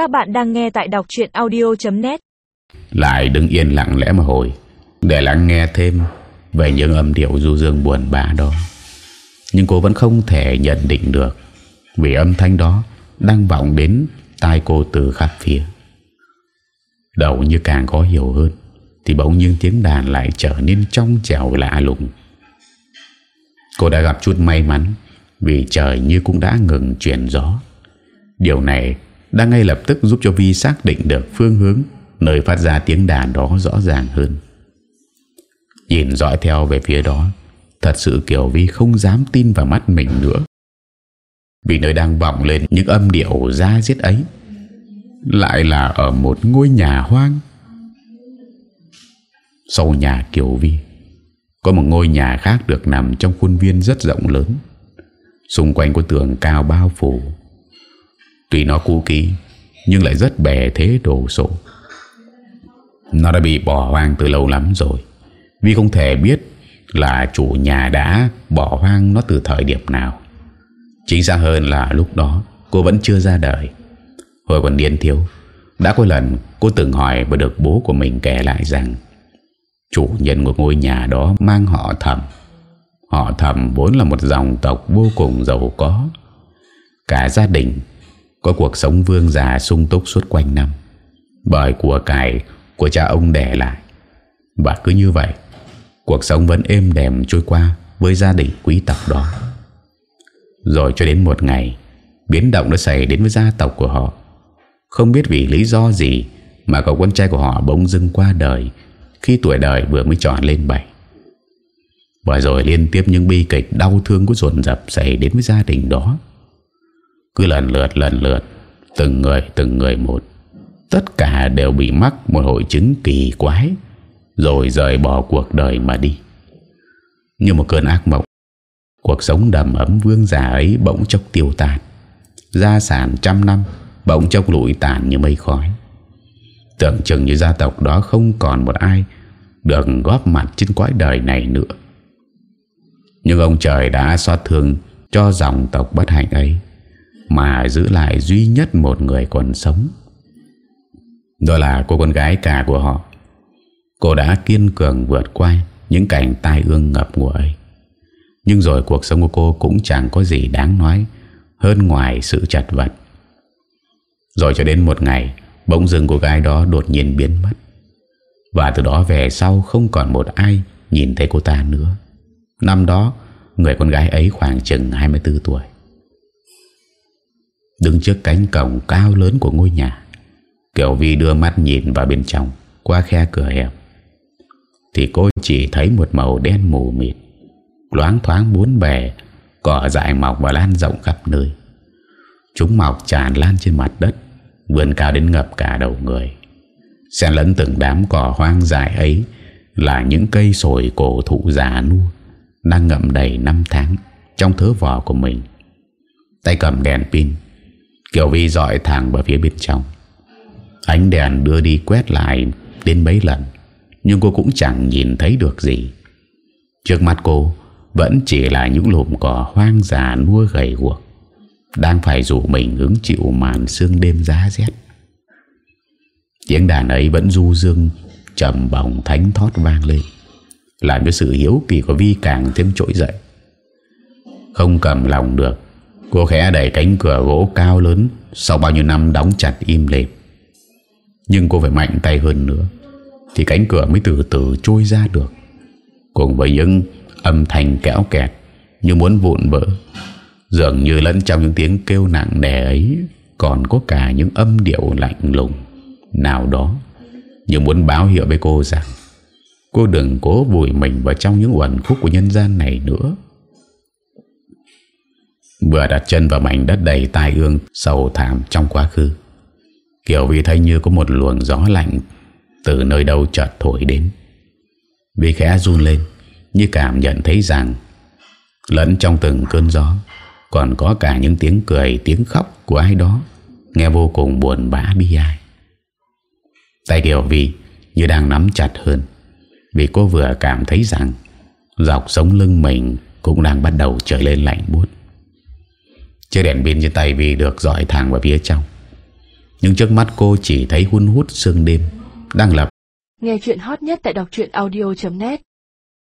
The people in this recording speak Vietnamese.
Các bạn đang nghe tại đọc chuyện audio.net Lại đứng yên lặng lẽ một hồi, Để lắng nghe thêm Về những âm điệu du dương buồn bã đó. Nhưng cô vẫn không thể nhận định được, Vì âm thanh đó Đang vọng đến tai cô từ khắp phía. Đầu như càng có hiểu hơn, Thì bỗng nhiên tiếng đàn lại trở nên trong trẻo lạ lùng. Cô đã gặp chút may mắn, Vì trời như cũng đã ngừng chuyển gió. Điều này đã ngay lập tức giúp cho Vi xác định được phương hướng nơi phát ra tiếng đàn đó rõ ràng hơn. Nhìn dõi theo về phía đó, thật sự Kiều Vi không dám tin vào mắt mình nữa. Vì nơi đang vọng lên những âm điệu ra giết ấy, lại là ở một ngôi nhà hoang. Sau nhà Kiều Vi, có một ngôi nhà khác được nằm trong khuôn viên rất rộng lớn. Xung quanh có tường cao bao phủ Tuy nó cũ kỹ, Nhưng lại rất bè thế đồ sộ. Nó đã bị bỏ hoang từ lâu lắm rồi. Vì không thể biết Là chủ nhà đã bỏ hoang nó từ thời điểm nào. Chính xác hơn là lúc đó, Cô vẫn chưa ra đời. Hồi còn điên thiếu, Đã có lần cô từng hỏi Và được bố của mình kể lại rằng, Chủ nhân của ngôi nhà đó Mang họ thầm Họ thầm vốn là một dòng tộc vô cùng giàu có. Cả gia đình có cuộc sống vương già sung túc suốt quanh năm. Bởi của cải của cha ông để lại. Và cứ như vậy, cuộc sống vẫn êm đềm trôi qua với gia đình quý tộc đó. Rồi cho đến một ngày, biến động đã xảy đến với gia tộc của họ. Không biết vì lý do gì mà cậu con trai của họ bỗng dưng qua đời khi tuổi đời vừa mới tròn lên bảy. Và rồi liên tiếp những bi kịch đau thương của dồn dập xảy đến với gia đình đó cứ lần lượt lần lượt, Từng người từng người một. Tất cả đều bị mắc một hội chứng kỳ quái, Rồi rời bỏ cuộc đời mà đi. Như một cơn ác mộng, Cuộc sống đầm ấm vương giả ấy bỗng chốc tiêu tàn Gia sản trăm năm, Bỗng chốc lụi tàn như mây khói. Tưởng chừng như gia tộc đó không còn một ai Được góp mặt trên quái đời này nữa. Nhưng ông trời đã xót thương Cho dòng tộc bất hạnh ấy mà giữ lại duy nhất một người còn sống. Đó là cô con gái cả của họ. Cô đã kiên cường vượt qua Những cảnh tai ương ngập ngùa ấy. Nhưng rồi cuộc sống của cô cũng chẳng có gì đáng nói Hơn ngoài sự chặt vật. Rồi cho đến một ngày, Bỗng dưng cô gái đó đột nhiên biến mất. Và từ đó về sau không còn một ai Nhìn thấy cô ta nữa. Năm đó, Người con gái ấy khoảng chừng 24 tuổi. Đứng trước cánh cổng cao lớn của ngôi nhà, Kiều Vi đưa mắt nhìn vào bên trong, Qua khe cửa hẹp. Thì cô chỉ thấy một màu đen mù mịt, Loáng thoáng bốn bề Cỏ dại mọc và lan rộng khắp nơi. Chúng mọc tràn lan trên mặt đất, Vươn cao đến ngập cả đầu người. Xen lẫn từng đám cỏ hoang dại ấy Là những cây sồi cổ thụ già nua, Đang ngậm đầy năm tháng Trong thớ vỏ của mình. Tay cầm đèn pin Kiều Vi dọi thẳng vào phía bên trong. Ánh đèn đưa đi quét lại Đến mấy lần, Nhưng cô cũng chẳng nhìn thấy được gì. Trước mắt cô, Vẫn chỉ là những lùm cỏ hoang già Nua gầy guộc, Đang phải rủ mình hứng chịu màn sương đêm giá rét. Tiếng đàn ấy vẫn du dương, trầm bồng thánh thót vang lên, Làm cho sự hiếu kỳ của Vi càng thêm trỗi dậy. Không cầm lòng được Cô khẽ đẩy cánh cửa gỗ cao lớn, Sau bao nhiêu năm đóng chặt im lìm. Nhưng cô phải mạnh tay hơn nữa, Thì cánh cửa mới từ từ trôi ra được. Cùng với những âm thanh kéo kẹt Như muốn vụn vỡ, Dường như lẫn trong những tiếng kêu nặng nề ấy Còn có cả những âm điệu lạnh lùng Nào đó Như muốn báo hiệu với cô rằng Cô đừng cố vùi mình vào trong những uẩn khúc của nhân gian này nữa. Vừa đặt chân vào mảnh đất đầy tai ương Sầu thảm trong quá khứ. Kiều Vi thấy như có một luồng gió lạnh Từ nơi đâu chợt thổi đến. Vi khẽ run lên, Như cảm nhận thấy rằng Lẫn trong từng cơn gió Còn có cả những tiếng cười, Tiếng khóc của ai đó Nghe vô cùng buồn bã bi ai. Tay Kiều Vi Như đang nắm chặt hơn, Vì cô vừa cảm thấy rằng Dọc sống lưng mình Cũng đang bắt đầu trở lên lạnh buốt. Chiếc đèn pin trên tay vì được dọi thẳng vào phía trong. Nhưng trước mắt cô chỉ thấy hun hút sương đêm, Đang lập Nghe chuyện hot nhất tại đọc audio.net